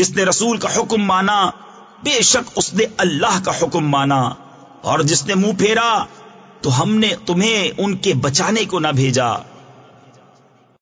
جس نے رسول کا حکم مانا، بے شک اس نے اللہ کا حکم مانا۔ اور جس نے منہ پھیرا، تو ہم نے تمہیں ان کے بچانے کو نہ بھیجا۔